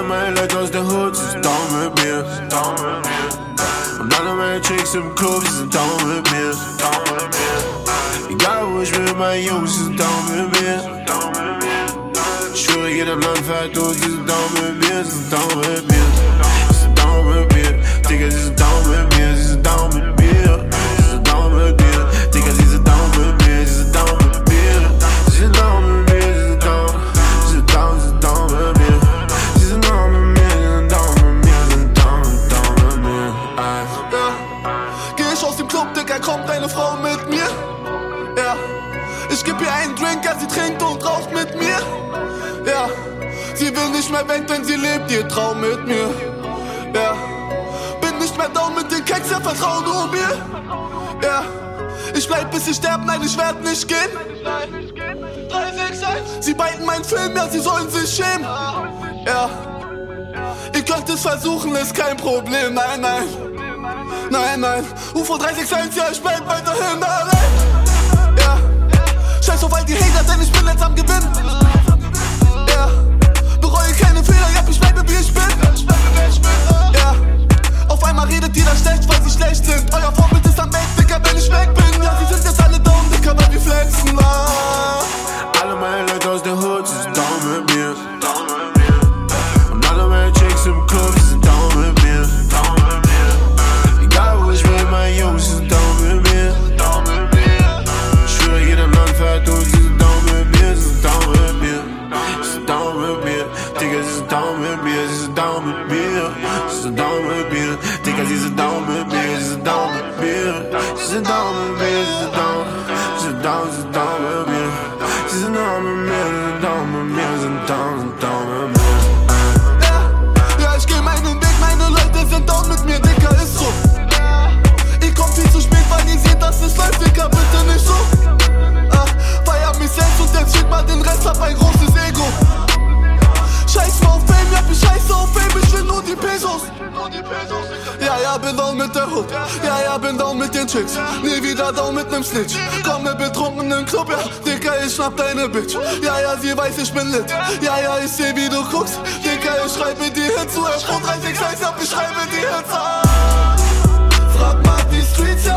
meine Leute aus der Hood, sie sind down mit mir. Down mit mir. Und alle meine Chicks im Club, sie sind down mit mir. Down mit mir. Egal wo ich bin, meine Jungs, sie sind down mit mir. Down mit mir. Ich schwöre, jeder Land fährt durch, sie Digga, kommt eine Frau mit mir. Ja. Ich geb ihr einen Drink, sie trinkt und raucht mit mir. Ja. Sie will nicht mehr weg, denn sie lebt ihr Traum mit mir. Ja. Bin nicht mehr down mit den Keks, ja, vertrau nur mir. Ja. Ich bleib bis ich sterb, nein, ich werd nicht gehen. Sie beiden meinen Film, ja, sie sollen sich schämen. Ja. Ihr könnt es versuchen, ist kein Problem, nein, nein. Nein, nein, UFO 361, ja, ich bleib weiterhin allein. Ja, scheiß auf all die Hater, denn ich bin jetzt am Gewinn. Ja, bereue keine Fehler, ja, ich bleibe wie ich bin. Ja, auf einmal redet jeder schlecht, weil sie schlecht sind. Euer Vorbild ist am Weg, Dicker, wenn ich weg bin. Ja, sie sind jetzt alle down, Dicker, weil wir flexen. Ah. Alle meine Leute aus der Hood, sind down mit mir. Down Digga, sie mit mir, sie mit mir. Digga, sie mit mir, sie mit mir. Sie mit mir, sie sind down. Sie sind down, sie mit mir. Sie mit mir, sie mit mir, sie down mit mir. Ja, ich geh meinen Weg, meine Leute sind down mit mir, Dicker, ist so. Ihr kommt viel zu spät, weil ihr seht, dass es läuft, Dicker, bitte nicht so. Ah, feier mich selbst und jetzt schick mal den Rest, hab ein großes Pesos. Ja, ja, bin down mit der Hood. Ja, ja, bin down mit den Chicks. Nie wieder down mit nem Snitch. Komme betrunken im Club, ja. Dicker, ich schnapp deine Bitch. Ja, ja, sie weiß, ich bin lit. Ja, ja, ich seh, wie du guckst. Dicker, ich schreibe die Hits zu. F361, ja, ich schreibe die Hits. Frag mal die Streets, ja,